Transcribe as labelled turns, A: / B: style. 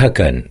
A: katakan